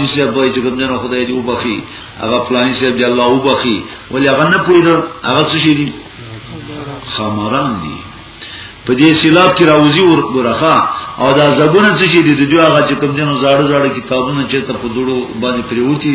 پلانی صاحب وای چې کوم نه خدای دې وبخي هغه پلانی صاحب دې الله وبخي ولې هغه نه پوهیدل هغه څه شي دي خمران دي په دې سیلاب کې راوځي ورخه او دا زبونه څه شي دي دوی هغه چې کوم جنو زاړه زاړه کتابونه چې ته په دوړو باندې پریوتی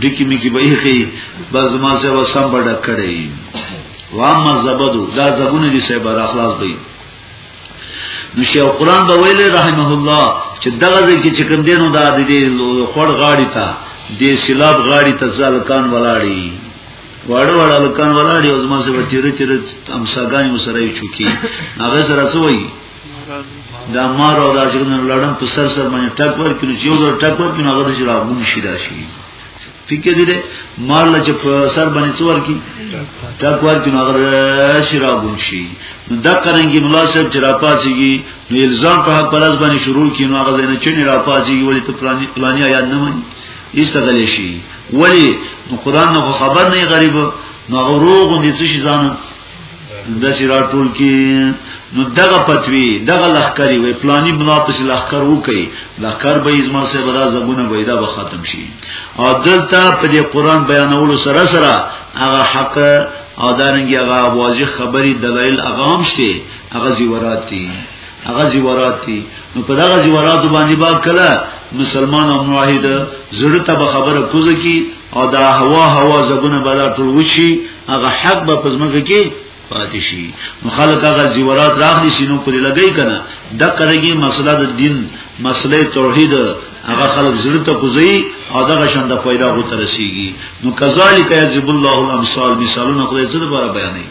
ډکی میکی به یخی باز ما سه وسم بډ کړی وا ما زبدو دا زبونه دي سه بر اخلاص دی نو شیخ قران به ویل رحمه الله چې دغه ځکه چې کوم دینو دا د دې خړ غاړی ته د سیلاب غاړی ته ځلکان ولاړی واړه واړه لکان ولاړی او زما سره تیر تیر امساګانی مسره چوکي هغه سره سوئی دا مار او دا جرونه لړم په سر سر باندې ټک ورکړي چې یو ځل ټک ورکړي هغه د جرابون شي راشي فکر دې ده مار لچ په سر باندې څور کی ټک ورکړي هغه شرابون شي نو دا قرنګي ملاسب جراپاسيږي نو الزام په حق پرز باندې شروع کینو هغه نه چني راپاسيږي ولې ته پلاني پلاني یاد نه مانی استغلی شي ولی نو قران نو خبر نه غریب نو روغ دي څه شي ځان د سیرا ټول کې نو دغه پتوی دغه لخکری وی پلانی بنا پس لخکر وکي لخکر به ازما سه برا زګونه وېدا به ختم شي او دلته په دې قران بیانولو سره سره هغه حق او دارنګي هغه واضح خبري دلایل هغه هم شته هغه زیورات دي هغه زیورات دي نو په دغه زیورات باندې با کله مسلمان او موحد زړه ته خبره کوزه کی او دا هوا هوا زګونه بلا ټول وشي هغه حق به پزماګه کې پاتې شي نو خلک هغه زیورات راخلي شي نو پرې لګی کنه د کرګي مسله د دین مسله توحید هغه خلک زړه ته کوزي او دغه شان د فائدہ غو ترسيږي نو کذالک یذب الله الامثال مثالونه خدای زړه لپاره بیانې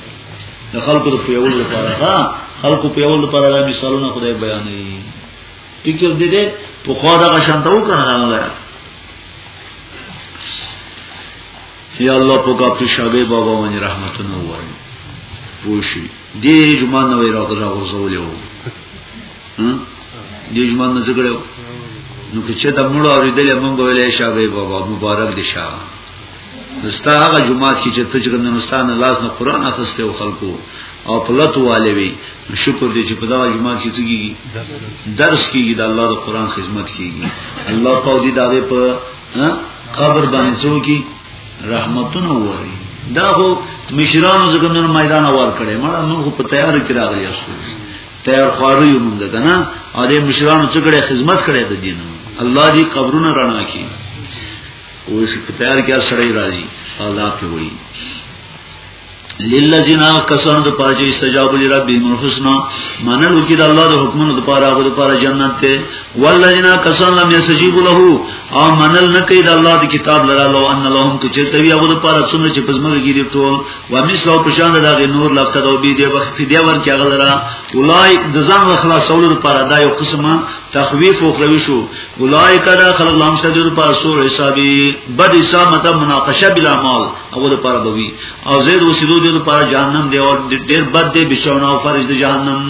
د خلکو په یول لپاره ها خلکو په یول لپاره د مثالونه خدای بیانې ټیکر دې دې په خو دغه شان ته وکړه نه یا الله په کاپی شاګې بابا باندې رحمتونه وایي پوشي دې جمعه نو راغزا غوزولې و دې جمعه نه زګړو نو که چې دا مړ اوریدل مونږ ویلې شاګې بابا مبارک دي شاه نستا هغه جمعه کې چې تجربه نستان لاس نه قران اخسته او خلکو او پلت والے وي شکر دې چې په دا جمعه کې څه کیږي درس کیږي د الله د قران خدمت کیږي الله پاک دې دا په ها قبر باندې څوکي رحمتونه ووري دا هو مشرانو څنګه نن میدان وار کړي مړه موږ په تیار کې راغلی یو تیار خوارو یو موږ کنه او دې مشرانو څخه کړي خدمت کړي ته دین الله دې قبرونه رڼا کړي او چې په تیار کې سړی راځي الله په وړي للذین کسان د پاجی استجاب لرب الحسنا منن کی د الله د حکمونو د پاره هغه د پاره جنت ته والذین کسان لم یسجیب له او منل نه کوي د الله د کتاب لره لو ان لهم کو چې توی هغه د پاره څومره چې پزمل ګیری ټول و مثلو په شان د هغه نور لفته او بی دی وخت دی ور کې هغه لره اولای د ځان خلاصولو د پاره دا یو قسمه تخویف او خروی شو اولای کدا خلق لام سجود پر سور حسابی بد حساب مطلب مناقشه بلا مال هغه د پاره بوي او زید وسیدو د پاره جهنم دی او ډیر بد دی بشونه او فرج د جهنم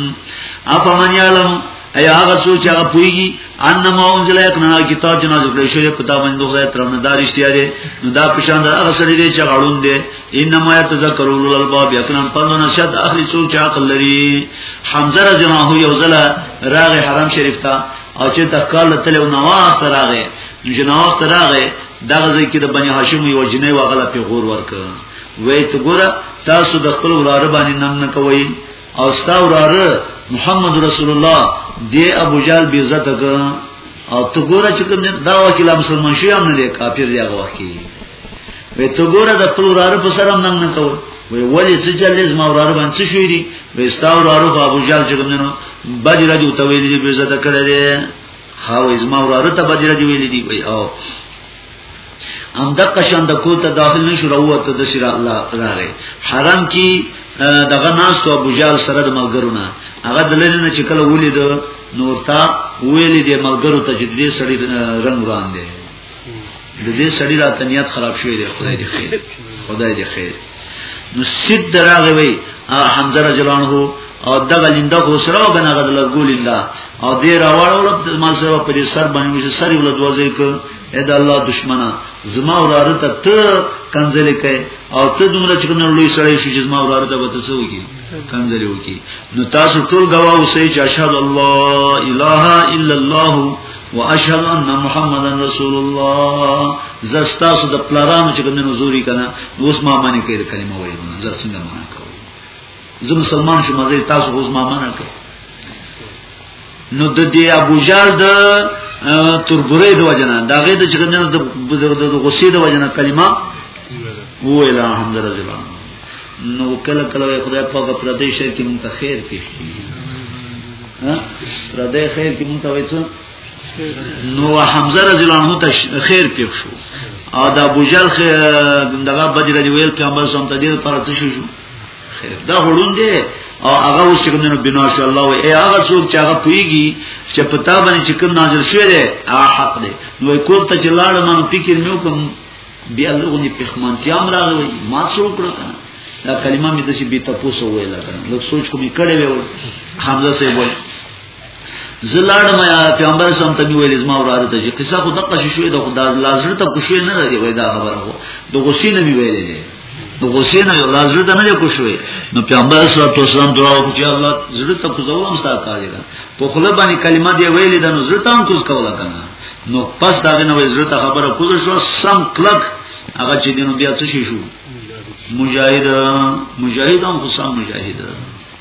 افمن یعلم ایا هغه څوک چې هغه پويږي ان ما انزل یقنا کتاب چې نازل کړی شوی په تابان دوه خدای ترنه دار اشتیا دی نو دا پښان دا هغه سړي دی چې غړون دی انما یتذکر اولل الباب یقنا پندونه شد اخلي څوک چې عقل لري حمزه رضی الله عنه یو ځله راغی حرم شریف ته او چې تخکال تل نو نواز تراغه جنواز تراغه دغه ځای کې د بنی هاشم یو جنې واغله په غور ورک وې ته ګوره تاسو د خپل وراره باندې نم نه کوئ او ستا وراره محمد رسول الله دی ابو جال بی عزت ک او ته ګوره چې کوم دا وکیل مسلمان شي هم نه دی کافر دی هغه وخت وې ته ګوره د خپل وراره په سره نم نه کوئ وی ولی څه جلز ما وراره باندې څه شوې دي وستا وراره ابو جال چې کوم نه بدر دی ته ویلې به عزت کړې هاوې زما وراره ته بدره دی ویلې دی وای او هم د قشند کوته داخل نشو راوته د شرع الله راغی حرم کی دغه ناس تو ابو جال سره د ملګرونه هغه دلیل نه چې کله ولید نور تا ویلې دی ملګرو ته چې دې سړی رنگ وړاندې د دې سړی راته نیت خراب شوی دی خدای دې خیر خدای دې خیر نو سید دراغه وی حمزه رضی الله عنه او دغه لنده خو سره غنه غدل ګولیندا او دې راوړل په ما سره په دې سر باندې چې سر ول دوځي ک اې د الله دشمنه زما وراره ته ته کنځلې کوي او ته دومره چې کنه لوی سره شي چې زما وراره ته وته څه وږي کنځلې وږي نو تاسو ټول غوا اوسئ چې اشهد الله اله الا الله واشهد ان محمد رسول الله زستا سو د پلارانو چې کوم نزوري کنه اوس ما باندې کړي کلمه وایي نو زه څنګه معنا کوم زه مسلمان شوم زه تاسو اوس ما معنا کوم نو د دې ابو جال د تربورې د وجنه دا غې د چې کوم د غصې د وجنه کلمه ویلا حمد رضی الله نو کله کله خدای پاک پر دې شي کې مونږ ته خیر پیښ کړي ها پردې خیر کې مونږ ته وایي نو حمزه رضی الله عنه ته خیر پیښ شو او دا بوجل دغه بدر دی ویل پیغمبر سم ته دې پر څه شو خیر دا هړون دی او هغه اوس کوم نو بنا شاء الله وي ای هغه څوک چې هغه پیږي چې پتا باندې چې کوم نازل شوی دی هغه حق دی نو کوم ته چې لاړ مانو فکر مې وکم بیا لرغونی پخمانتیا هم راغلی ما څه وکړو کنه دا کلمه مې د شي بي تاسو ویل کنه لږ سوچ کوم کړي ویل حمزه سي وای زلاړ ما پیغمبر سم ته ویل زما وراده ته قصه خو دقه شوې د خدای لازم ته کوشې نه دی وای دا خبره هو د غشې نه ویلې نو غوسه نه یو لازم ده نه کو شوې نو پیغمبر صلی الله علیه وسلم دعا وکړه چې الله زړه ته کوزوم ستا کار دی په خله باندې کلمه دی ویلې ده نو زړه ته هم کوز کوله کنه نو پس دا نه وې زړه ته خبره کوز شو سم کلک هغه چې دینو بیا څه شي شو مجاهد مجاهد هم خو سم مجاهد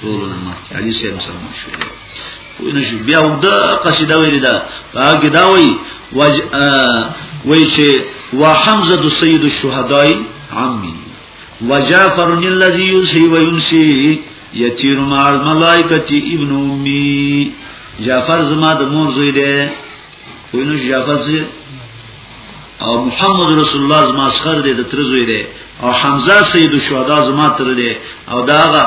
ټول نه مخکې علي سي مسلمان شو وای نه شو بیا ودا قصیده ویل دا هغه دا وای وج وای چې وحمزه د سید الشهداء عمي وجعفر الذي يسي وينسي يطير مع الملائكه ابن امي جعفر زما د مور زوی دی وینو جعفر زوی او محمد رسول الله زما اسخر دی د ترزوی دی او حمزه سید الشهدا زما تر دی او داغه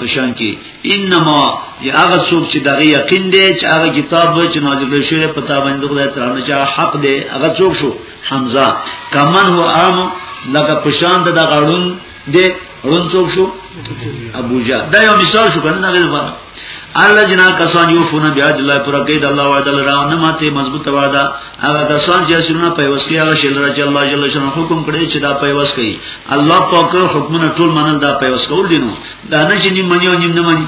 پشان کی انما یا هغه څوک چې دغه یقین دی چې هغه کتاب و چې نازل شوی په تا باندې خدای تعالی چې حق دی هغه څوک شو حمزه کمن هو عام لکه پشان د غړون دې رون څوک شو ابو جا دا یو مثال شو کنه هغه لپاره الله جنا کسان یو فونه بیا د الله پر کې د الله وعده لرا نه ماته مضبوط وعده هغه کسان چې شرونه په وسکي هغه شل راځي الله جل شانه حکم کړی چې دا په وس کوي الله پاک حکمونه ټول منل دا په وس کول دي نو دا نه چې نیم منیو نیم نه منی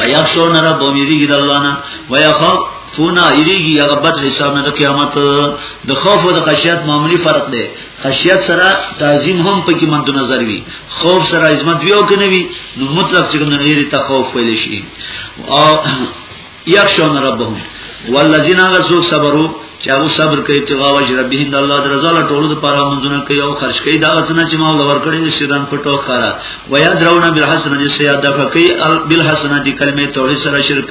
ويخشون ربهم يريد الله نه ويخاف فونا ایریږي هغه بد حساب نه د قیامت د خوف او د خشیت معاملې فرق دی خشیت سره تعظیم هم په کې مند نظر وي خوف سره عظمت ویو کنه وي نو مطلق څنګه نه لري ته خوف ویل شي او یخشون ربهم والذین غزو صبروا چې هغه صبر کوي چې غوا وجه ربهم د الله درزا له ټولو لپاره منځونه کوي او خرج کوي دا غڅنه چې مولا ورکړي د شیطان په ټو خارا و یاد راونه بل حسن دې سیاد فقی ال بل حسن دې کلمه توحید سره شرک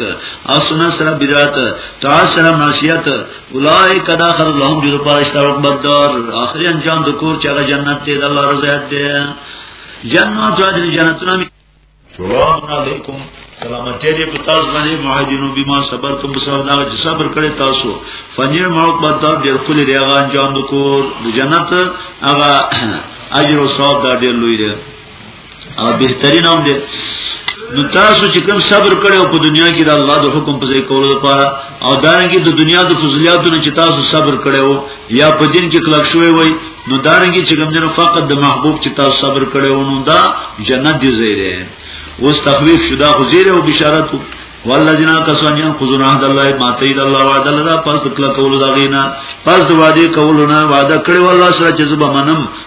او سنت سره بدعت تعالی سره معصیت اولای کدا خر لهم دې لپاره اشتراک بدر اخري انجام د کور چې هغه جنت دې د الله رضایت دې جنت او جنتونه سلام علیکم سلامتی دې په تاسو باندې مهاجرو بما صبر کوم بسر دا چې صبر کړی تاسو فنیر موت بعد دا ډېر خل دی هغه انجام د کور د جنت هغه اجر او ثواب دا ډېر لوی دی او بهترین هم دی نو تاسو چې کوم صبر کړو په دنیا کې د الله د حکم په ځای کولو لپاره او دانګي د دنیا د فضلیاتو نه چې تاسو صبر کړو یا په دین کې کلک شوی وای نو دارنګي چې ګمجن فقط د محبوب چې تاسو صبر کړي ونو دا جنت دی زیره اوس تخویف شدا خو زیره او بشارت والذین کسان ينقضون عهد الله ما تید الله وعد الله پس کله کول دا غینا پس د وعده کولونه وعده کړی والله سره چې زب منم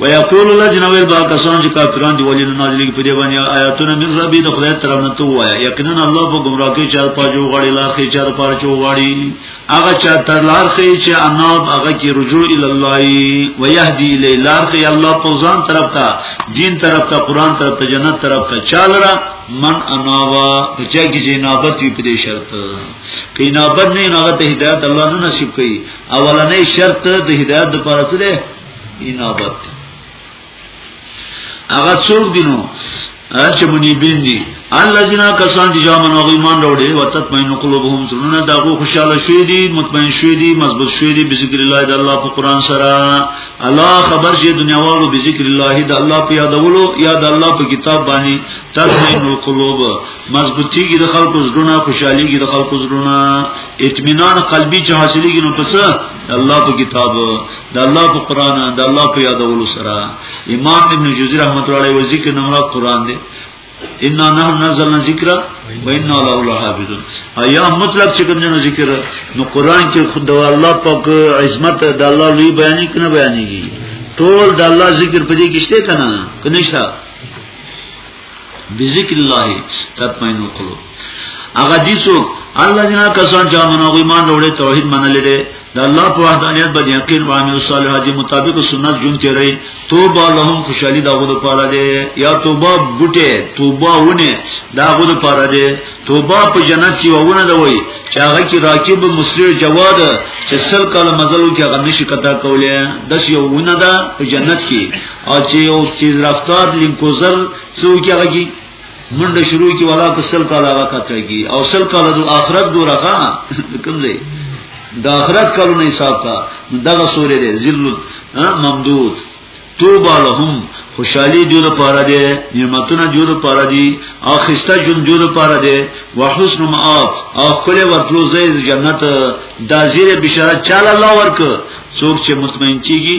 ويقول الذين ويل با کسان چې کافران دي ولین نازلې په دې باندې آیاتونه من ربي د خدای طرف نه تو وایا یقینا الله په گمراه کې چار پاجو غړي لاخې چار پاجو غړي هغه چا تر لار خې چې اناب هغه کې رجوع ال الله ويهدي الى لار خې الله په ځان طرف ته دین طرف ته قران طرف ته جنت طرف ته چال را من اناوا چا کې چې نابت وي په دې شرط کې نابت نه هغه ته هدایت الله نه نصیب کوي اولنې شرط د هدایت لپاره څه ده انابت هغه څوک دینو چې منی بین دي الذين کسان چې جامن او ایمان وروړي او تطمئن قلوبهم زړونه دا غو خوشاله شوي دي مطمئن شوي دي مضبوط شوي دي بذکر الله د الله په قران سره الله خبر شي دنیا والو بذکر الله د الله په یادولو یا د الله په کتاب باندې تطمئن القلوب مضبوطی کی د خلکو زړونه خوشحالي کی د خلکو زړونه اطمینان قلبي چې حاصلېږي نو پس د الله په کتاب د الله په قران د الله په یادولو سره امام ابن جوزی رحمت الله علیه وزیر کې نمرا قران دی ان نحن نزلنا ذکر و انا له لحافظون ایا مطلب چې کوم نه ذکر نو قران کې خود د الله پاک عظمت د الله لوی بیانې کنه بیانېږي ټول د الله ذکر په دې کې شته کنه کنيشته بذکر الله تطمئن القلوب هغه دي څوک الله جنا کسان چې امن او ایمان وروړي توحید منلې ده د الله په وحدانیت باندې یقین او عمل صالحات مطابق سنت جون کې رہی توبه لهم خوشالي دا غو لپاره ده یا توبه بوټه توبه ونه دا غو لپاره ده توبه په جنت کې وونه ده وای چې هغه کې راکب مسرع جواد چې سل کال مزلو کې هغه نشي کتا کوله د یو ونه ده په جنت کې او چې یو چیز رفتار لینکوزر څوک هغه کی منډه شروع کی ولا په سل کال هغه کته کی او سل کال د آخرت دورغه کوم ځای د آخرت کلونه حساب کا دغه سورې دې ذل ممدود توبه لهم خوشحالی دیو دا پارا دے نعمتنا دیو دا پارا دی او خستا جن دیو دا پارا دے وحسن معاب او کل ورطلو زید جنت دا زیر بشارت چال اللہ ورک سوک چه مطمئن چیگی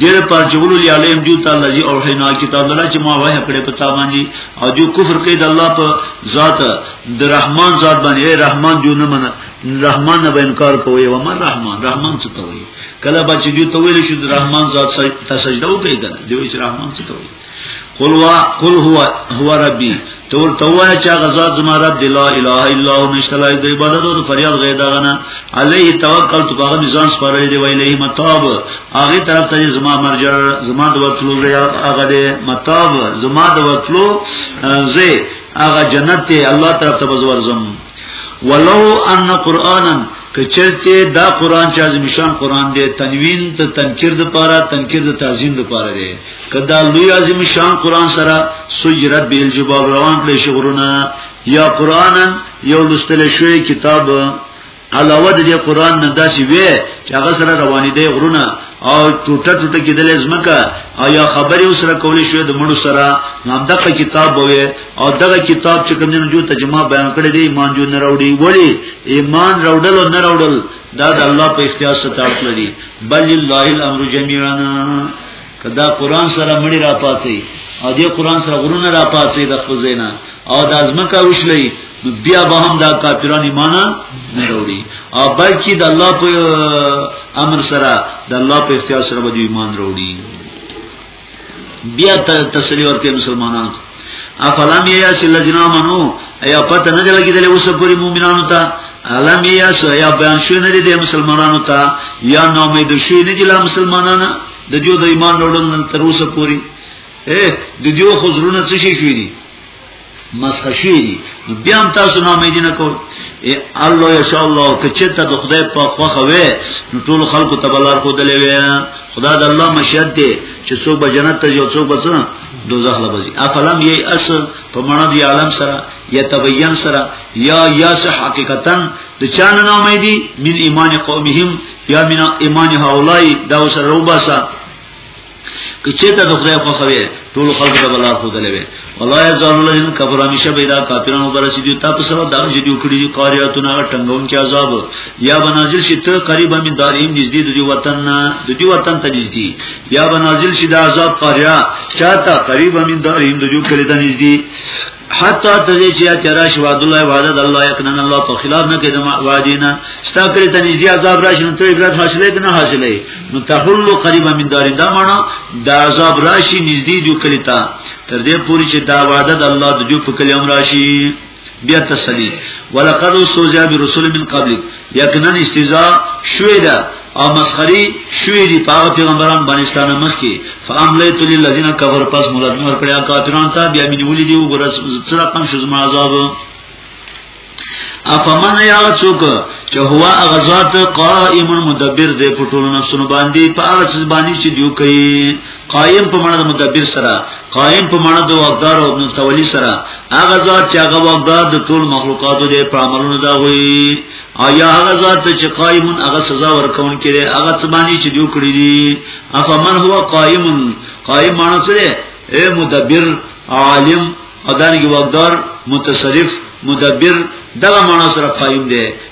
دیر پر جولو لی علیم جو تعالی جی او حینا کتاب دلا چې ما وه کړې په تا باندې او جو کفر کوي د الله په ذات د رحمان ذات باندې اے رحمان جو نه منه رحمان نه انکار کوي و من رحمان رحمان څه ته وایي کله به چې جو ته ویل شي د رحمان ذات ته سجده وکړي کنه دی چې رحمان څه ته وایي قل وا قل هو هو ربي تور توا چې هغه ذات زما رب دی لا اله الا هو نشته لای د عبادت او فریاد غیر دغه نه علیه توکل تو هغه ځان سپارل دی ویلې متاب هغه طرف ته زما مرجع زما د وتلو هغه دی متاب زما د وتلو زه هغه جنت ته الله طرف ته بزور زم ولو ان قرانا کچلته دا قران چې از مشان قران دی تنوین ته تنکیر د پاره تنکیر د تعظیم د پاره دی کدا لوی عظیم شان قران سره سجرت بیل جبال روان کړي شغرونه یا قران یو لستل شوی کتاب علاوه د قران نه داسې وی چې هغه سره روانې دی غرونه او ټوټه ټوټه کېدل زمکه او یا خبرې سره کولې شوې د مړو سره نام دغه کتاب وې او دغه کتاب چې کوم نه جو ترجمه بیان کړی دی ایمان جو نه راوړي ولی ایمان راوړل او نه راوړل دا د الله په اختیار ستاسو لري بل لله الامر جميعا کدا قران سره مړی را پاتې او دې قران سره غرونه را پاتې د خزینا او د ازمکه وشلې بیا به هم دا کافران ایمان نه وروړي او بلکې د الله په امر سره د الله په اختیار سره به ایمان وروړي بیا تسلی ورکړي مسلمانانو افلام یا سل الذین آمنو ایا پته نه لګی دلی اوس پوری مؤمنانو ته علم یا سو یا بیان شو نه دی مسلمانانو ته یا نو مې د شی نه جلا مسلمانانو د جو د ایمان وروړل تر اوسه پوری اے د جو خزرونه څه شي شوی دي مسخه شوی دي بیا هم تاسو نامې دي نه کول اے الله ان شاء الله کچه ته د خدای په خوخه وې ټول خلکو ته بلار کو دلې وې خدا د الله مشیت دی چې څوک به جنت ته ځي او څوک به دوزخ لبزی افلم یی اس په معنی دی عالم سره یتبین سره یا یاس حقیقتا د چانه نامې دی من ایمان قومهم یا من ایمان هاولای دا سره روباسا که چېته د خدای خو خوي ټول خلک د بلا خو دلوي والله یزال الذين كفروا مشه پیدا کافرانو پر سي دي تاسو سره دا چې دوی کړی دي قاریاتونه ټنګون کې عذاب یا بنازل شي ته قریبا من داریم نږدې د وطن نه د دې وطن ته نږدې یا بنازل شي د عذاب قریا چاته قریب من دارین د جو کلی ته نږدې حتا ته چې یا چرا شو عبد الله وعده الله یقنن الله په خلاف نه کېدم وادینا ستا کلی ته نږدې عذاب راشي نو ته عبرت حاصلې کنه حاصلې نو تحل قریب من دارین دا معنا د عذاب راشي نږدې جو کلی ته تر دې پوري چې دا وعده الله د جو په کلی امر راشي بیا تسلی ولقد استهزئ برسول من قبلک یقینا استهزاء شوې ده او مسخري شوې دي په پیغمبران باندې اسلام مخکي فاملیت للذین کفر پس مولد نور کړیا کافرانو ته بیا مين ولې دی وګوره سره پم شو زما عذاب افمن یا څوک چې هوا غزات قائم مدبر دې پټول نفسونو باندې په هغه څه باندې چې دیو کوي قائم په معنا د مدبر سره قائم په معنا د واقدار او متولی سره هغه ذات چې هغه واقدار د ټول مخلوقاتو دی په عملونو دا وي آیا هغه ذات چې قائم هغه سزا ورکون کړي هغه څه باندې چې دوی کړی دي افمن هو قائم قائم معنا څه دی اے مدبر عالم اداري واقدار متصرف مدبر دغه معنا سره قائم دی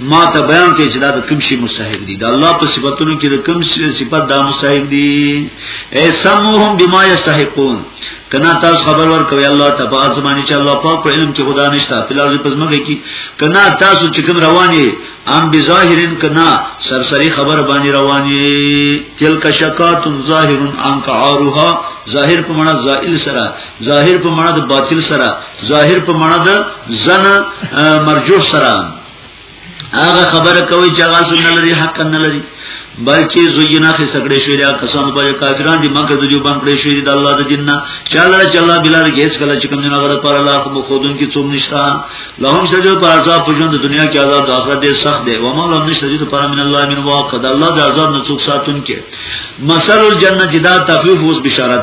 ما ته بیان کړي چې دا د کوم شي مستحق دي دا الله په صفاتونو کې د کوم شي صفات دا مستحق دي ایسمهم بما یستحقون کنا تاسو خبر ورکوي الله ته په ازمانه چې الله پاک په علم کې خدا نشته په لازم پزمګه کې کنا تاسو چې کوم رواني ام بظاهرن کنا سرسری خبر باندې رواني تلک شکات ظاهر ان کعارها ظاهر په معنا زائل سره ظاهر په معنا د باطل سره ظاهر په معنا ده زن مرجوح سره هغه خبره کوي چې هغه سن لري حق نه لري بلکې زوینا خې سکړې شوې دا کسان په کافران دي مکه د جوبان کړې شوې دي د الله د جننه چاله چاله بلال کېس کله چې کوم نه غره پر الله خو خودن کې څوم نشتا لهم سجو پر عذاب په ژوند د دنیا کې عذاب د آخرت ډېر سخت دی و ما لهم نشته دي پر من الله من واقع د الله د عذاب نه څوک ساتون کې مثل الجنه جدا تخفیف اوس بشارت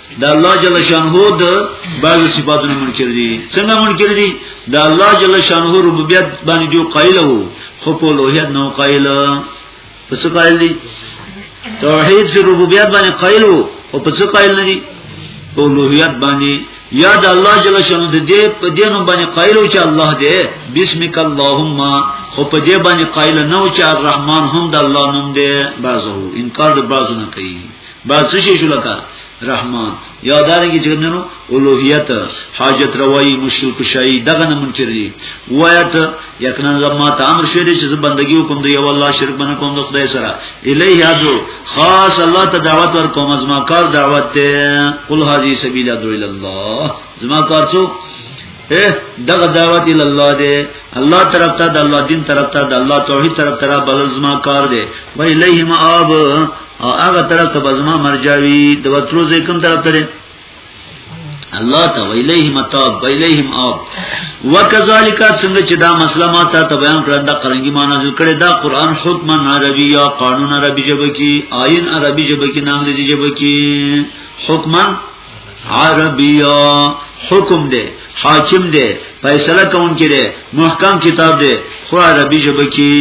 د الله جل شانه د بعض صفاتونو منکر دي څنګه منکر دي د الله جل شانه ربوبیت باندې جو قائل وو خو په لوهیت نو قائل پس قائل دي توحید فی ربوبیت باندې قائل وو او پس قائل نه دي په لوهیت باندې یا د الله جل شانه د دې په دې نوم باندې قائل او چې الله دې بسمک اللهم خو په دې باندې قائل نه او چې الرحمن هم د الله نوم دې بعضو انکار د بعضو نه کوي با څه شي شو لکه رحمان یا دارنګي چې ننو اولوہیت حاجت روائی مشکل کشائی دغه نه منکر دي وایت یقینا زما ته امر شوی چې زه بندگی وکم دی او الله شرک بنه کوم د خدای سره الیه ادو خاص الله ته دعوت ور کوم زما کار دعوت ته قل هذه سبیل ادو الی الله زما کار څو دغه دعوت ال الله دی الله طرف ته د الله دین طرف ته د الله توحید طرف ته بل زما کار دی و الیه مآب او هغه طرف ته بزما مرجاوی د وترو زې کوم طرف ته الله ته ویلیه متاب ویلیهم آب وکذالک څنګه چې دا مسله ما ته ته بیان کړه دا قرانګي ما نازل کړي دا قران حکم عربي یا قانون عربي ژبه کې آئین عربي ژبه کې نام دې ژبه کې حکم عربي حکم دې حاکم دې فیصله کوونکی دې محکم کتاب دې خو عربي ژبه کې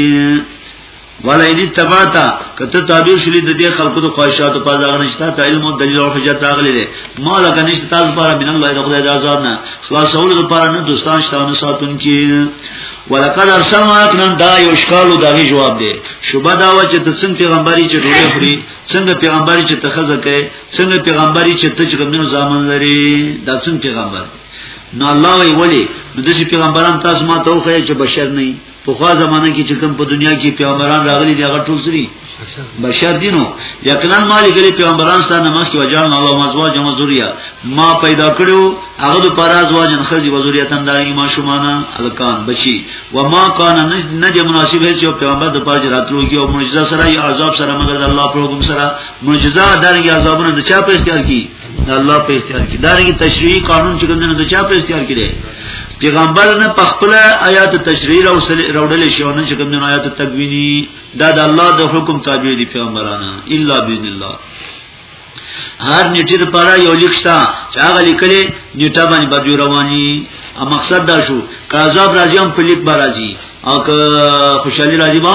ولا ان تباتا کته تابع شلی د دې خلقو د خواهشات په ځای نشته ته علم او دلیل او حجت راغلی دی مال کنيش تاسو لپاره من الله د خدای د عذاب نه خلاصول لپاره نه دوستان شته نه ساتون کی ولقد ارسلنا اکنن دا یو شکالو دا غي جواب دی شوبه دا و چې ته څنګه پیغمبري چې ډوړې خوري څنګه پیغمبري چې تخزه کوي څنګه پیغمبري چې ته چې کومو ځامن لري دا څنګه پیغمبر نو الله وی ولی نو دسی پیغمبران تاسو ما ته وخی چې بشر نه په خوا زمانه کې چې کوم په دنیا کې پیغمبران راغلي دي هغه ټول سری بشر دي نو یقینا ما لګلې پیغمبران ستانه مخ کې وجان الله مزواج مزوریا ما پیدا کړو هغه د پراز واجن خزي وزوریتن د ایمان شومانه الکان بچي و ما کان نه د مناسب هیڅ یو پیغمبر د پاج راتلو کې او معجزه سره یا عذاب سره مگر د الله په حکم سره معجزه دغه عذابونه د چا په اختیار کې دا الله په اختیار کې دا رنګ تشریعي قانون چې کوم د چا په اختیار کې دی پیغمبر نه په خپل آیات تشریعي او راوړل شي نه چې کوم د آیات تکوینی دا د الله د حکم تابع دي پیغمبرانه الا باذن الله هر نیټه لپاره یو لیک شته چې هغه لیکلې نیټه باندې بدوی رواني ا مقصد دا شو که عذاب راځي هم په لیک به راځي او که خوشحالي راځي به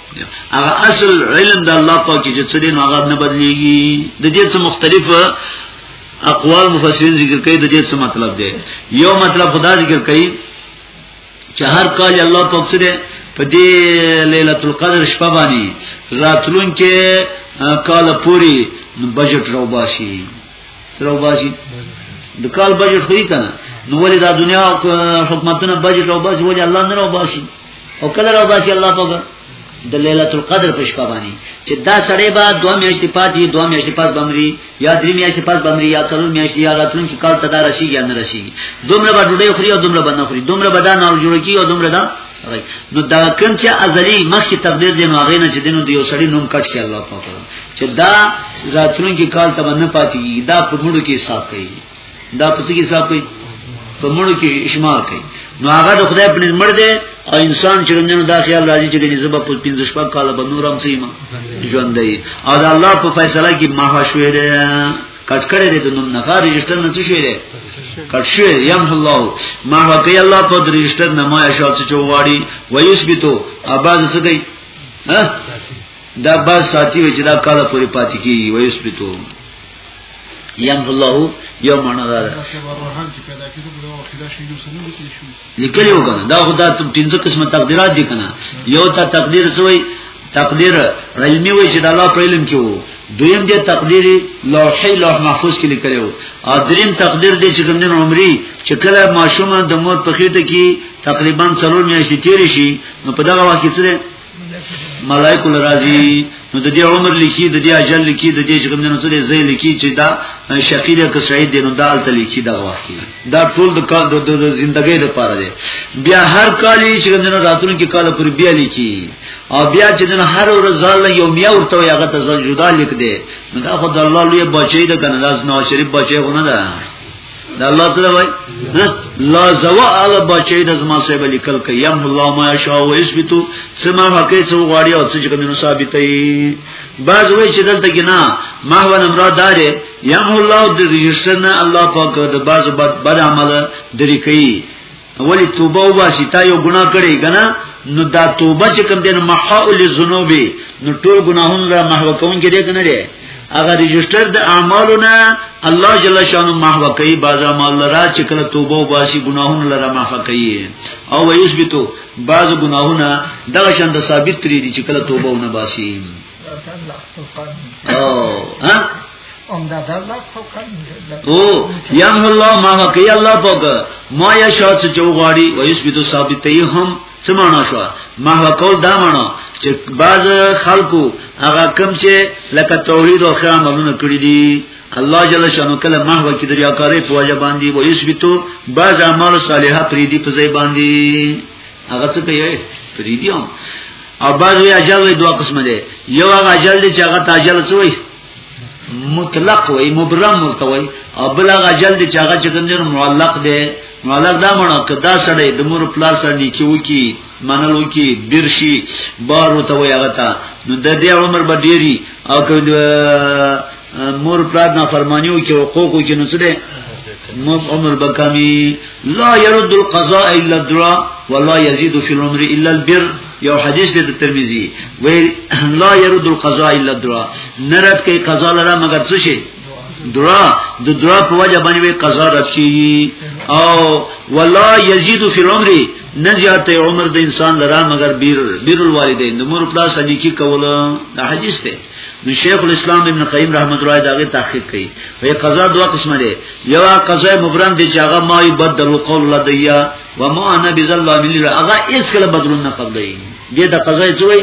هغه اصل علم د الله پاک چې څه دین هغه نه بدلیږي د دې څه مختلف اقوال مفسرین ذکر کوي د دې څه مطلب دی یو مطلب خدا ذکر کوي چې هر کال الله پاک څه دی په دې ليله القدر شپه باندې راتلون کې کال پوری بجټ راو باسي راو باسي د کال بجټ خو یې کنه نو ولې دا دنیا حکومتونه بجټ راو باسي ولې الله نه راو باسي او کله راو باسي الله پاک د ليله القدر په شپه باندې چې دا سړی با دوه میاشتې پاتې دوه میاشتې پاس بمري یا درې میاشتې پاس بمري یا څلور میاشتې یا راتلون چې کال تدار شي یا نه راشي دومره به ډوډۍ خوري او دومره به نه خوري دومره به دا نه جوړ کی او دومره دا نو دا کوم چې ازلی مخکې تقدیر دی نو هغه نه چې دینو دی یو سړی نوم کټ شي الله پاک چې دا راتلون کې کال ته نه پاتې دا په موږ کې حساب کوي دا په څه کې حساب کوي په مړو کې شمار کوي نو هغه د خدای په مړ دی او انسان چې رنګونو دا خیال راځي چې د زبا په 15 شپږ کال به نور هم سیمه ژوند دی او دا الله په فیصله کې ماها شوې ده کټ کړی دی د نوم نه خارج رجستر نه څه شوی دی کټ شوی یم الله ما هکې الله په رجستر نه ما شاو چې واړی ویثبتو اباز څه کوي ها دا باز ساتي چې دا کاله پورې پاتې کیږي ویثبتو یم الله یو معنا ده لیکلی وګنه دا خدا ته پنځه قسمه تقدیرات دي کنه یو ته تقدیر سوی تقدیر علمی وی چې د الله په علم کې وو دویم دې تقدیر لوح لوح محفوظ کې لیکلی وو او دریم تقدیر دې چې کوم عمرې چې کله ماشوم د موت په خېټه کې تقریبا څلور میاشتې تیر شي نو په دغه وخت کې ملائکه لرازی نو د دې عمر لیکي د دې اجل لیکي د دې څنګه نو څه دې زې لیکي چې دا شقیل که سعید دی نو دال ته لیکي دا وخت دا ټول د کار د ژوندۍ د پاره دی بیا هر کال چې نو راتلونکي کال پر بیا لیکي او بیا چې نو هر ورځ ځل یو میا ورته هغه ته ځل جدا لیک دی نو دا خو د الله لوی بچی د کنه لاس نو شریف بچی غو نه ده دا الله تعالی وای لا زوا ال بچی د زما صاحب لیکل ک یم الله ما شاء و اثبتو سما حقې څو غاړي او څه چې کومو ثابتې بعض وای چې دلته کې نه ما و نمراد دارې یم الله د رجستر نه الله پاک د بعض بد عمل درې کوي ولی توبه وباسي تا یو ګناه کړی کنه نو دا توبه چې کوم دین محاء للذنوب نو ټول ګناهونه را محو کون کې دی کنه دی هغه رجستر د اعمالونه الله جل شانو محو کوي باز اعمال لرا چې کله توبه وباسي ګناهونه لرا محو کوي او ويثبتو باز ګناهونه دغه شان د ثابت کړی دي چې کله توبه ونه باسي او یمحو الله ما وقی الله پاک ما یشاء چې غواړي او یثبت ثابت یې هم څه معنا شو ما وقول دا معنا چې بعض خلکو هغه کم چې لکه توحید او خیام عملونه کړی دي الله جل شانو کله محو کې دریا کارې په وجه باندې و یثبتو بعض اعمال صالحه پریدي په ځای باندې هغه څه کوي پریدیو او بعض وی اجل وی دوه قسم دي یو هغه اجل دي چې هغه تاجل څه وي مطلق وی مبرم ورته وی او بل هغه اجل دي چې هغه چې کوم جن معلق دي معلق دا مونږ کدا سړی د مور پلا سره نیکی وکي منل وکي برشي بار ورته وی هغه تا نو د دې عمر به ډیری او مور پلار نافرمانی او کې حقوق او کې نو څه ده عمر بکمی لا يرد القضاء الا الدعاء ولا يزيد في العمر الا البر یو حدیث دی د ترمذی وی لا يرد القضاء الا الدعاء نرد کوي قضا لره مگر څه شي دعا د دعا په وجه باندې وی قضا رد کی او ولا يزيد في العمر نه زیات عمر د انسان لره مگر بیر بیر الوالدین د مور پلاس نیکی کوله دا حدیث دی نو شیخ الاسلام ابن قیم رحمت الله داغه تحقیق کوي وی قضا دوه قسمه دي یو قضا مبرم دي چې هغه ما یبدل قول لدیا و ما انا بظلام لله هغه هیڅ کله بدلون نه قبلې دې د قضا چوي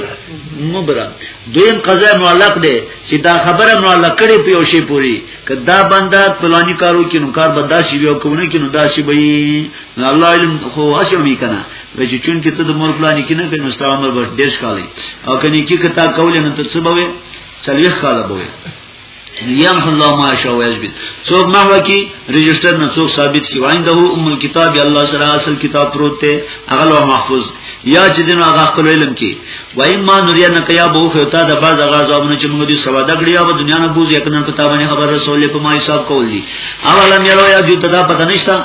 مبرم دویم قضا معلق دي چې دا خبره معلق کړي په یو شی پوری کدا بندا پلانی کارو کې نو کار بداشي وي او کوونه کې نو داشي وي الله علم خو هاشمي کنه چې چون کې ته د مور پلان کې نه کوي نو ستاسو عمر به ډېر ښکالي او کني کې کته کول نه ته څه بوي څلوي خاله بوي یم الله ما شاء و یجبد څوک محو کی رجستر نه څوک ثابت کی وینده ام الكتاب الله سره اصل کتاب پروت ته هغه لوح محفوظ یا چې دین هغه خپل علم کی و اما نوریا نه کیا بو خو ته د باز هغه ځوابونه چې موږ دې سوا دګړي او دنیا نه بوز یکنن کتابونه خبر رسول په ما حساب کول دي اولم یلو یا دې ته دا پته نشته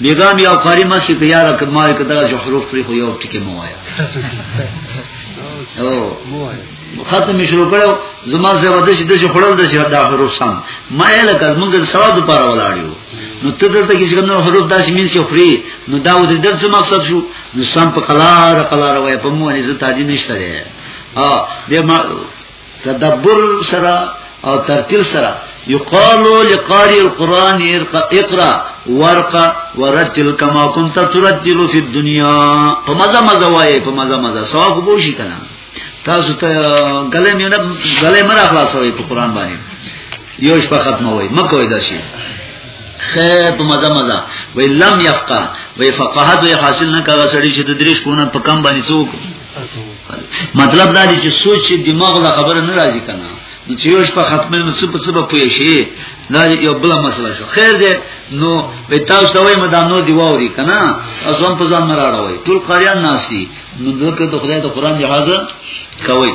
بیګام یو قاری ماشي په یاره کما کې دغه جو حروف پرې خو یو ټکی مو وایا او ختم شروع کړو زما زه ودا چې د خړل د شهدا حروف سم ما یې لکه موږ د سواد لپاره ولاړیو نو ته دلته کې څنګه حروف داسې مين چې خوري نو دا و دې درس مقصد شو نو سم په قلار قلار وای په مو نه زه تاجی نشته دی ا دې ما تدبر سره او ترتیل سره یقالو لقاری القرآن اقرا ورقا ورتل کما کنت ترتل فی الدنیا په مزه مزه وای په مزه مزه ثواب بوشي کنه تاسو ته غلې مې نه غلې مرا خلاصوي په قرآن باندې یوش په ختمه وای مکوې داسي خیر په مزه مزه وی لم یفقه وی فقهت وی حاصل نه کاغه سړی چې د دریش کونه په کم باندې څوک مطلب دا دی چې سوچ دماغ له خبره نه راځي کنه نو چې یو شپه ختمه نو څه په څه به پوه شي دا یو بل مسله شو خیر دی نو به تاسو ته وایم دا نو دی ووري کنه اوس هم په ځان نه راړوي ټول قاریان ناشتي نو دغه د خدای د قران جهاز کوي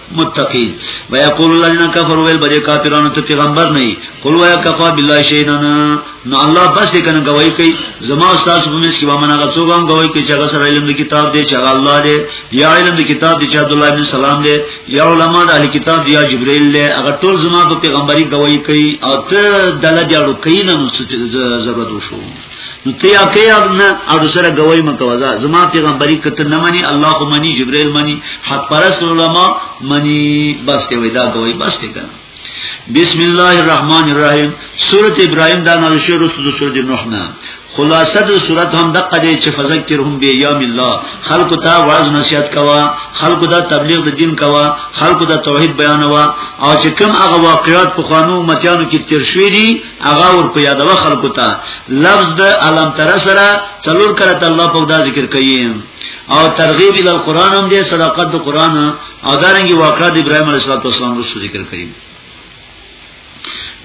متقی و یقول الذين كفروا ول بده کافرانو ته پیغمبر نه قل و یکفا بالله شینا نو الله بس دې کنه گواہی کوي زما استاد په مس کې و منه غڅو غم گواہی کوي چې هغه سره علم د کتاب دی چې الله دی یا علم د کتاب دی چې عبد الله بن سلام دی یا علما د اهل کتاب دی یا جبرئیل دی هغه ټول زما په پیغمبري گواہی کوي او ته دله دی اړو کوي نه ضرورت وشو نو ته یا کې یا نه او سره گواہی مکوځه زما پیغمبري کته نه مني الله خو مني جبرئیل مني حق پرست علما مني بس ته وای دا گواہی بس ته کنه بسم الله الرحمن الرحیم سورۃ ابراهیم دا نازل شوه رسول سورۃ نوح نه خلاصه د صورت هم د قدې چې فذکرهم بی یام الله خلق ته واعظ نصیحت کوا خلق ته تبلیغ د دین کوا خلق ته توحید بیانوا او چې کوم هغه واقعات په خوانو متیانو کې تیر شوې دي هغه ور په یادو خلکو ته لفظ د علم تر سره څلور کړه ته الله په دا ذکر کوي او ترغیب ال قران هم دې صداقت د قران او دارنګي واقعا د ابراهیم علیه السلام رسو ذکر کوي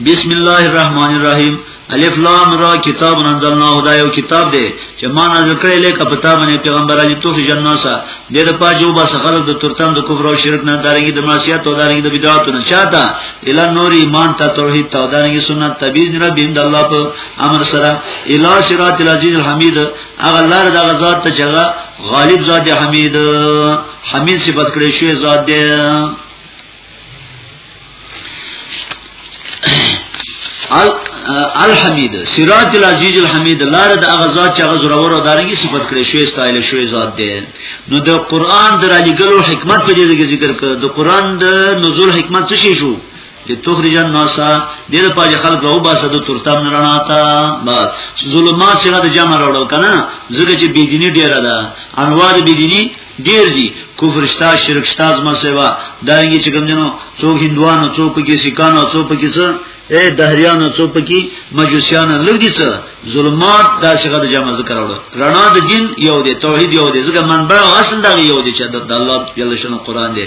بسم الله الرحمن الرحیم الف لام را کتاب انزلناه دا یو کتاب دی چې ما نازل کړی لکه په تابانه پیغمبر علی توفی جناسا دې د پاجو بس غلط د ترتم د کفر او شرک نه دارنګي د معصیت او دارنګي د بدعات نه چاته اله نور ایمان ته توحید ته دارنګي سنت تبیز نه بیم د الله په امر سره اله صراط العزیز الحمید هغه لار د غزاد ته جګه غالب ذات حمید حمید صفات کړی شوی ذات دی الحمید سراج العزیز الحمید لار د هغه ذات چې هغه زورور او دارنګي صفت کړي شوی استایل شوی ذات دی نو د قران د رالیګلو حکمت په دې کې ذکر کړ د قران د نزول حکمت څه شي شو چې تخرج الناس دې د پاج خلق راو باسه د ترتم رڼا تا بس ظلمات څخه د جمع راوړل کنه ځکه چې بيدینی ډیره ده انوار بيدینی ډیر دي کفر شتا شرک شتا زما سیوا دانګي چې کوم جنو څوک هندوانو څوک کې سکانو څوک کې څه اے دهریانو څوک کې مجوسیانو لګي څه ظلمات دا شغه د جامه ذکر وړو رڼا د دین یو دی توحید یو دی ځکه منبع اصل دا یو دی چې د الله جل شانه قران دی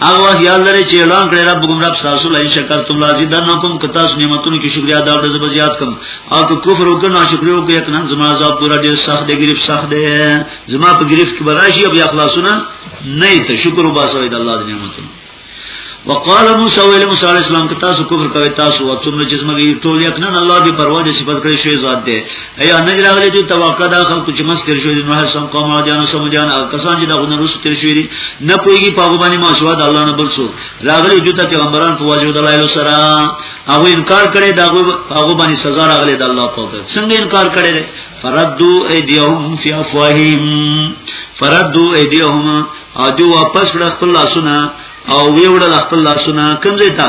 هغه وخت یاد لري چې اعلان کړی رب کوم رب تاسو له شکرتم لازیدنکم که تاسو نعمتونو کې شکریا ادا کړئ زب زیات کوم او که کفر وکړ نه شکر وکړ یک نه زما عذاب پورا ډیر سخت دی گرفت سخت دی زما په گرفت کې براشي او بیا خلاصونه نه ته شکر وباسوي د الله د نعمتونو وقال موسی ویل موسی علیہ السلام که تاسو کفر کوي تاسو او څومره چې زمګي ټول یقینا الله به پروا دې صفات کړی شوی ذات دی ایا نه راغلی چې توقع دا خلکو چې مستر شوی دی نو هر سم قوم راځانو سم جان او کسان چې دا غو نه روس تر شوی دی نه کویږي په باندې ما شوا د الله نه بل څو راغلی جو ته پیغمبران په واجب دلایل سره هغه انکار کړي دا هغه باندې سزا راغلی د الله په توګه څنګه انکار کړي دی فردو ایدیهم فی افواههم فردو ایدیهم او جو واپس کړ خپل لاسونه او ویوړل خپل لاسونه کوم ځای ته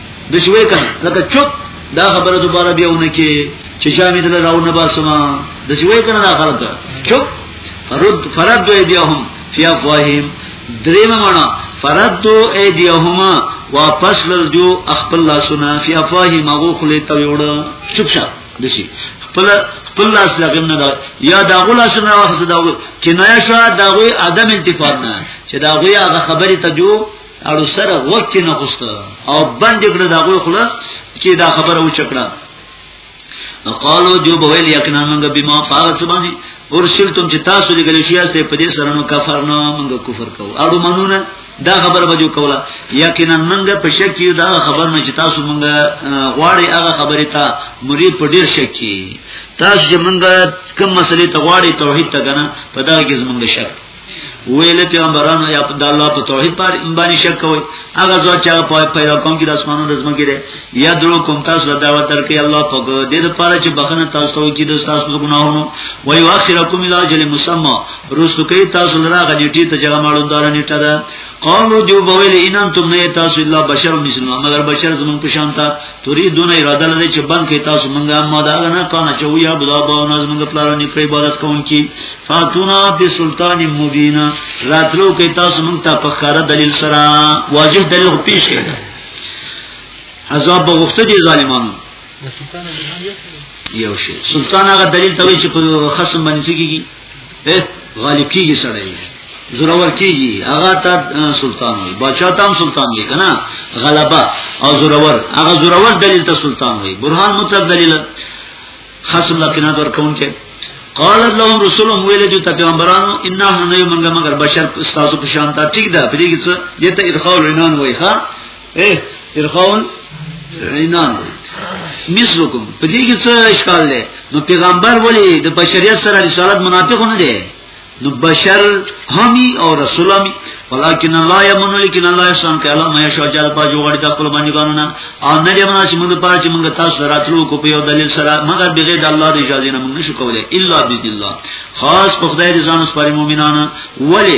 د شوي کنه لکه چوک دا خبره دوباره بیا ونه کې چې جامې دل راونه باسما د شوي کنه دا خلک چوک فرد فرد ایدیهم فی افواههم دریم معنا فرد ایدیهما واپس لر جو خپل لاسونه فی افواههم هغه خلی ته وړه چوپ شه دشي خپل خپل لاس لګم نه دا یا دا غلا سره واخصه دا کنایه شو دا غوی عدم التفات نه چې دا غوی هغه خبره ته جو اړو سره وخت نه خوسته او بند کړه دا غو خلا چې دا خبره و چکړه قالو جو بویل یقینا موږ بما فارت باندې ورسلتم چې تاسو لګل شي استه په دې سره نو کفر نه موږ کفر کو اړو منونه دا خبر بجو کولا یقینا منګه په شک یو دا خبر نه چې تاسو منګه غواړي هغه خبره ته مرید په ډیر شک کی تاسو چې منګه کوم مسلې ته غواړي توحید ته کنه په دا کې زمونږ شک ویل پیغمبرانو یا د الله په توحید باندې شک کوي هغه ځو چې په پیدا کوم کې د اسمانونو رزم کې دی یا درو کوم تاسو له دعوت درکې الله په دې لپاره چې بخنه تاسو ته وکړي د تاسو د ګناهونو وای واخرکم الی اجل مسمى رسو کوي تاسو لرا غنیټی ته جګه مالو دار نیټه ده قالو جو بویل ان انتم نه تاسو الا بشر مثل ما مگر بشر زمون په شان تا تريدون اراده لري چې بند کې تاسو مونږه ما دا نه کانه چې ویا بلا با نه زمونږ پلارونه پر عبادت کوونکی فاتونا بسلطان مبین راتلو کې تاسو مونږ ته په خاره دلیل سره واضح دلیل پیش کړه عذاب بغفته دي ظالمانو یو شی سلطان هغه دلیل ته وی چې په خصم باندې کیږي غالب کیږي سړی زورور کیږي هغه ته سلطان وي بچا تام سلطان وي کنه غلبا او زورور هغه زورور دلیل ته سلطان وي برهان مطلب دلیل خاص الله کنه ور کوم کې قالت لهم رسولهم ویل دي ته پیغمبرانو ان نه یو منګه مگر بشر استادو په شان ته ټیک ده پرې کې څه دته ادخال رینان وای ها اے فرعون عینان مثلکم په دې کې څه اشکال دی نو پیغمبر ولی د بشریت سره رسالت منافق نه دی نو بشر همی او رسول همی ولكن الله يمن لكن الله يسان کله ما شو جل په جوړ د خپل باندې قانونا او نه دی منا چې موږ پاره چې موږ تاسو راتلو کو په یو دلیل سره مګر بغیر د الله د اجازه نه موږ نشو کولای الا باذن الله خاص په خدای د ځان سپاري مؤمنانو ولی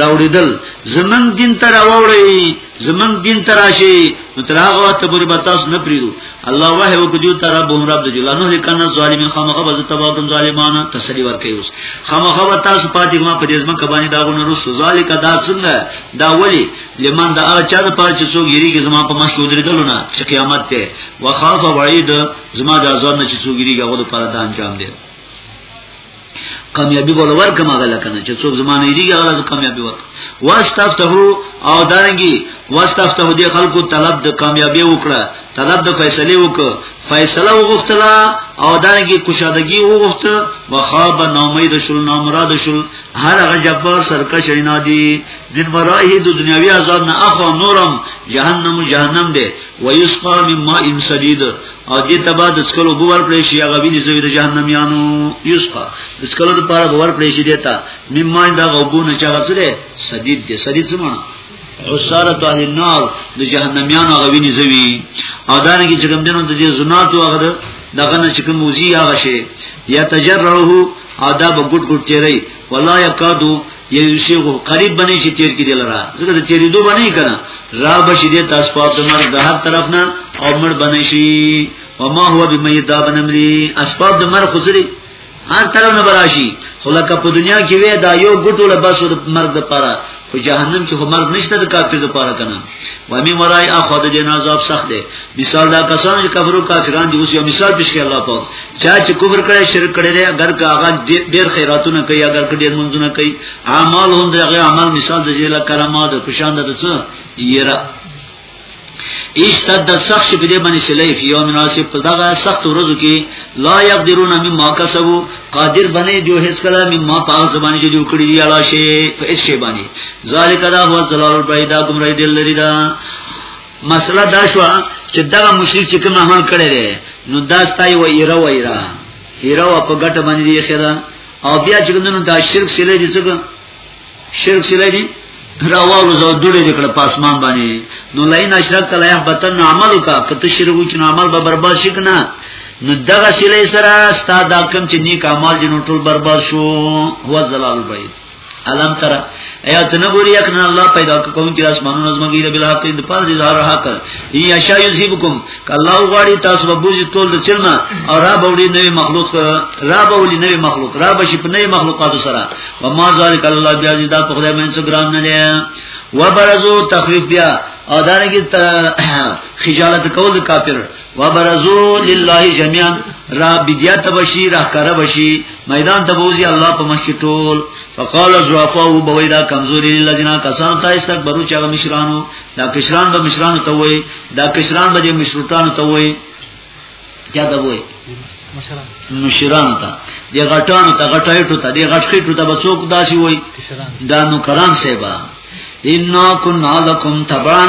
راوړیدل زمن دین تر راوړی زمن دین تر راشي نو تر هغه وخت پورې به تاسو نه پریدو الله وه او کجو تر رب هم رب د جلانو هکنا ظالمین خامخه به تبا کوم ظالمانه تسلی ورکوي اوس خامخه به تاسو پاتې ما په دې ځم کبانی داغونه رسو ذالک دا څنګه دا ولی لمن دا هغه چا د پاره چې څوک یریږي زما په مخ ودرېدل نه چې قیامت ته وخاف وعید زما د عذاب نه چې څوک یریږي هغه د پاره د انجام دی کامیابی بوله ورکم هغه لکنه چې څوک زمانه یې دیږي هغه کامیابی ورک واستفتحو او دارنګي واستفتحو دې خلکو طلب د کامیابی وکړه طلب د فیصله وک فیصله وغوښتله او دارنګي کوشادګي وغوښت وخاب نومید شل نامراد شل هر هغه جبار سرکش نه دی دین ورایه د دنیوي عذاب نه اخو نورم جهنم جهنم دی ويسقى من ماء سديد او دې تبا د سکلو بو ور پرې شي هغه ویني زوی د جهنم یانو یسقا د سکلو د پاره ور پرې شي دیتا مما دا غوونه چې هغه سره سدید دې سدید زمونه حسارت علی النار د جهنميانو هغه ویني زوی او دا نه کې چې کوم دینو د دې زناتو هغه دغه نه چې کوم وزي هغه شي یا تجرعه او دا به ګډ ګډ چیرې ولا یکادو یوسیغ قریب بنی شي تیر کې دلرا زګه د تیرې دوه بنی کړه را بشي د تاسو په دمر د هر طرف نه او مړ بنی شي وما هو بمیت دا بنمری اسباب د مر خزري هر طرف نه براشي خلک په دنیا کې وې دا یو ګټو له باسو د مرګ لپاره په جهنم کې خو مرګ نشته د کافر لپاره کنه و می مرای اخو د جنا عذاب سخت دی مثال دا کسان چې کفرو کافران دي اوس یو مثال پیش کړي الله پاک چا چې کفر کړي شرک کړي دی اگر که هغه ډیر خیراتونه کوي اگر که ډیر منځونه کوي اعمال هم دغه عمل مثال د جلا کلمات په شان د څه یره اشتد سخت په دې باندې سلی فی یوم ناسب په دغه سخت ورځو کې لا یقدرون مما کسبوا قادر بنې جو هیڅ کله مما په زبانی چې جوړ کړی دی الله شی په هیڅ شی باندې ذالک دا هو ذلال البیدا گمراه دی لري دا مسله دا شو چې دغه مشرک چې کوم عمل کړی دی نو دا ستای و ایرا و ایرا ایرا په ګټه باندې دی خیره او بیا چې کوم نو دا شرک سلی دي څه شرک سره دی راوالو زو دوړې دکړه پاسمان باندې نو لئن اشرکت لا يحبطن عملك کته شرک وکړي نو عمل به برباد شي کنه نو دغه شلې سره ستا دا کم چې نیک اعمال جنو ټول برباد شو هو زلال بعید علم ترى ایات نه ګوري یقینا الله پیدا کوم چې اسمانونو زمګی له بل حق د پاره دي زهر حق یا شا یذيبکم کله غواړي تاسو به بوزي ټول د چلنا او را بوړي نوې مخلوق را بوړي نوې مخلوق را بشي په نوې مخلوقاتو سره و ما ذالک الله بیا دې دا په خدای باندې څه ګران نه دی و برزو تخفیف بیا او دا نه خجالت کول کافر و برزو لله جميعا را بدیا تبشی را کرا بشی میدان تبوزی الله په مخ ټول فقال ضعفاء بویدا کمزوری لجنا کسان تا استکبرو چا مشرانو دا کشران به مشرانو ته وای دا کشران به مشروطانو ته وای چا ته وای مشرانو ته دی غټانو ته غټایټو ته دی غټخیټو ته بسوک داسي وای دا نو کران سیبا ان كنا لكم تبعا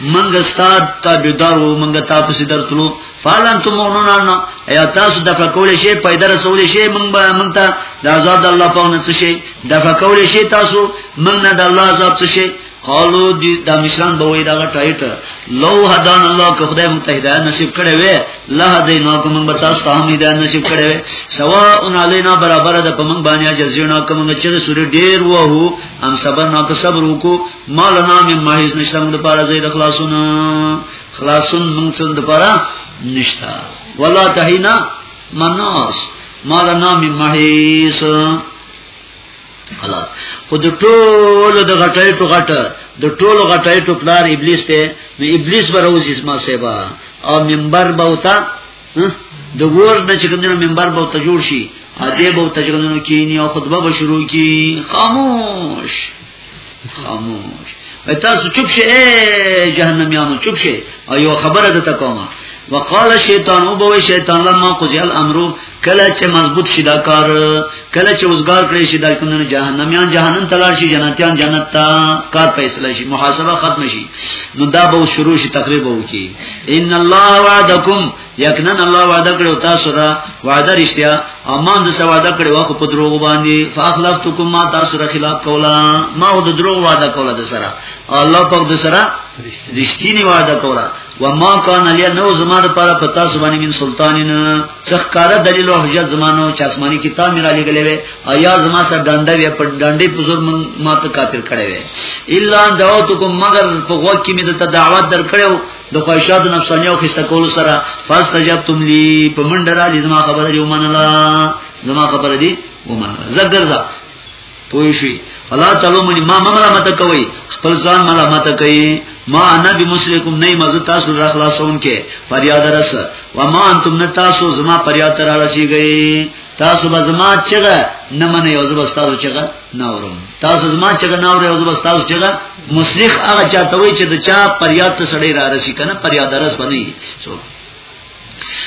منګ استاد تابعدار وو منګ تاسو درتلو فالن تم مؤمنان ایا تاسو د فکول شي پیدا رسول شي منګ به منګ ته د آزاد الله په نس شي د فکول شي تاسو منګ نه د الله عذاب شي قالو دی دا مشران به وای دا ټایټ لو هدان الله که خدای مون ته هدایت نصیب کړي وې له دې نو کوم به تاسو ته هم هدایت نصیب کړي وې سوا ان علینا برابر ده پمن باندې جزینا کوم چې سورې ډیر وو هم صبر نه که صبر وکړو مال نام ما هیڅ نشم د پاره زید خلاصون خلاصون مون څن د پاره نشتا ولا تهینا مناس مال نام ما هیڅ خلاص خو د ټولو د غټای ټو غټه د ټولو غټای ټو پلار ابلیس ته نو ابلیس وروزی اسما سیبا او منبر بوتا د ور نه چې کوم منبر بوتا جوړ شي ا دې بوتا چې کوم کینی او خطبه به شروع کی خاموش خاموش وای تاسو چوپ شئ جهنميانو چوپ شئ او یو خبره ده تکوما وقال شیطان او بوي شیطان لما قضي الامر کله چې مضبوط شي دا کار کله چې وزګار کړی شي دا کوم نه جهنميان جهنم تلار شي جنتيان جنت ته کار فیصله شي محاسبه ختم شي نو دا به شروع شي تقریبا وکي ان الله وعدکم یقینا الله وعده کړو تاسو را وعده رښتیا امان د سواده کړو واخو په دروغ باندې فاخلفتکم ما تاسو را خلاف کولا ما د دروغ وعده کولا د سره الله پاک د سره رښتینی وعده کولا و ما کان علی نو زما د پاره پتا سو باندې من سلطانین څخکاره دلیل او حجت زمانو چې آسماني کتاب میرا لګلې وې ایا زما سره ډنډه وې په ډنډې په زور ما ته کافر کړې وې الا دعوتکم مگر په وخت کې مې د دعوت درکړو د خواهشات نفسانی او خسته کول سره فاستجبتم لی په منډه را لزما خبره دی ومنلا زما خبره دی ومنلا زګرزا پوه شي فلا تلومنی ما ملامت کوي خپل ځان ملامت کوي ما انا بمسلکم نه مزه تاسو را خلاصون کې فریاد رس و ما انتم نه تاسو زما فریاد تر راشي گئی تاسو به زما چغه نه منې او زما تاسو چغه ناورم تاسو زما چې ناورې او زما تاسو چې مصلح هغه چاته وي چې د چا پریاد ته سړی را رسی کنه پریاد درس باندې څوک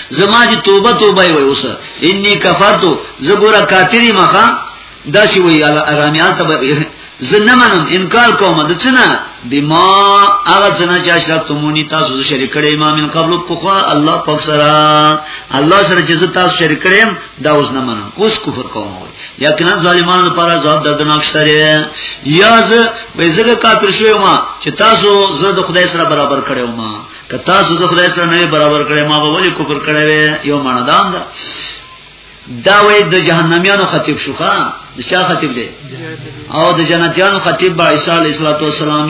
زما دي توبه توبه وي اوس اني کفرت زګورا کاتری مخه دا شی وی ارامیان ته زه نه منم انکار کوم د څنګه بما هغه څنګه چې اشرف تمونی تاسو د شریک کړي ما من قبل کوه الله پاک سره الله سره چې تاسو شریک کړي دا اوس نه منم اوس کفر کوم یقینا ظالمانو لپاره عذاب دردناک شته یا ز په زړه کافر شوی ما چې تاسو زه د خدای سره برابر کړو ما که تاسو زه خدای سره نه برابر کړی ما به ولی کفر کړی یو معنا دام ده دا وې د جهنميانو خطیب شوخه د چا خطیب دی او د جنتیانو خطیب با عیسی علیه السلام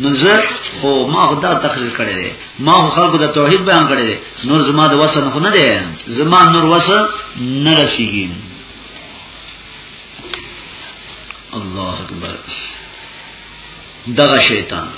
نو زه خو ما خو دا تقریر کړی دی ما خو خلکو د توحید بیان کړی دی نور زما د وسه نه خو نه دی زما نور وسه نه رسیږي الله اکبر دغه شیطان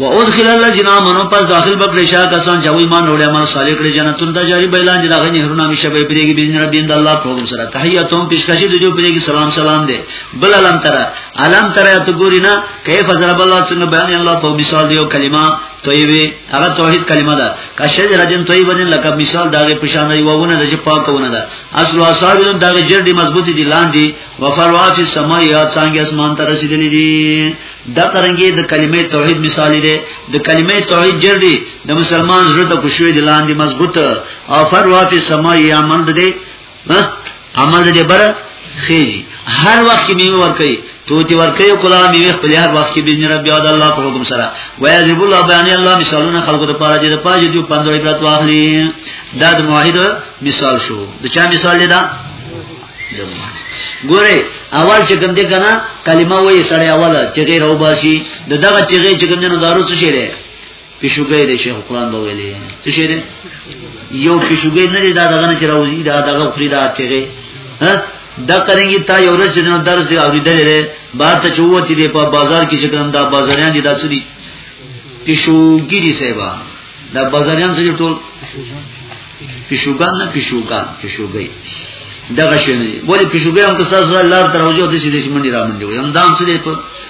و ادخل الذين امنوا پس داخل بکړي شاه کسان چې ایمان وروړي عمل صالح کړي جنتون ته جاری بیلان دي داغه نهرونه همیشه به پرېږي بین رب اند الله په حکم سره تحیاتهم پیشکشي د جو پرېږي سلام سلام دي بل علم ترا علم ترا ته ګوري نه کیف ضرب الله څنګه بیان الله په مثال دیو کلمه طیبه هغه توحید کلمه ده کشه رجن طیبه دین لکه مثال دغه پشان دی وونه د پاکونه ده اصل اصحاب دغه جړ دی مضبوطی دی لاندې وفروات السما یا څنګه اسمان ته رسیدلی دي دا ترنګي د کلمې توحید مثال دی د کلمې توحید جړ دی د مسلمان زړه ته خوشوي دی لاندې مضبوط او فروات السما یا مند دی ها عمل دې بر خېږي هر وخت کې میوه ورکړي توتی ورکړي او کلا میوه خپل هر وخت کې بین رب یاد الله په حکم سره وای ذب الله بیان الله مثالونه خلق ته پاره دي په دې په پندوي برات واخلي دا د موحد مثال شو د چا مثال دی دا ګوره اول چې کوم دې کنه کلمه وایي سړی اول چې غیر او باسي د دغه چې غیر چې کوم نه دارو څه شي پیشوګی دی شیخ قران به ویلې څه شه دی یو پیشوګی نه دی دا دغه نه چې راوځي دا دغه خوري دا چېږي ها دا کرنګي تا یو ورځ نو درس دی اوریدل لري بار ته چوت دی په بازار کې چې کوم دا بازاریان دي دا څه دي پیشوګی دی سیبا دا بازاریان څه ټول پیشوګان نه پیشوګان پیشوګی دغه شنه ولی پیشوګی هم تاسو لار تر وځو د سیدې منډي را منډي وي هم دا هم څه دی په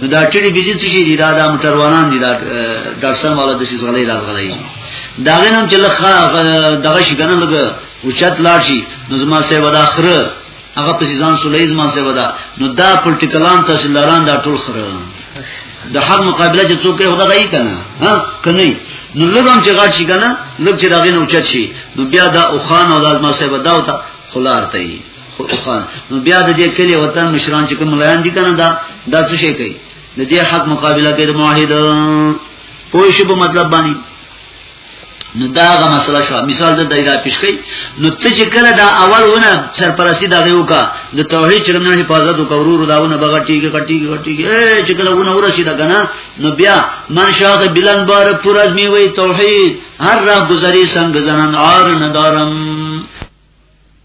نو دا ټری بيزي څه شي دي دا د موټروانان دي دا ډاکټر والا د شي زغلې راز غلې دا غنم چې لخوا دغه شي کنه لګ او چت لاړ شي نو زما سه ودا خره هغه په ځان سولې زما سه ودا نو دا پولټیکلان تحصیلداران دا ټول خره د حق مقابله چې څوک هغه غي کنه ها کني نو لګم چې غاټ شي کنه لګ چې دا غنم او چت شي نو بیا دا او خان او د ازما سه ودا او تا خلار ته نو بیا د دې کلی وطن مشران چې کوم لایان دي کنه دا دا څه شي کوي د دې حق مقابله کوي د موحد پوه شي په مطلب باندې نو دا غا مسله شو مثال د دایره پیش کړي نو ته چې کله دا اول ونه سرپرستی دا غيو کا د توحید چرمنه حفاظت وکورو داونه بغټیږي کټیږي کټیږي چې کله ونه ورسی دا کنه نو بیا من شاغ بلند بار پر از می وی توحید هر راه گذری څنګه زنان آر ندارم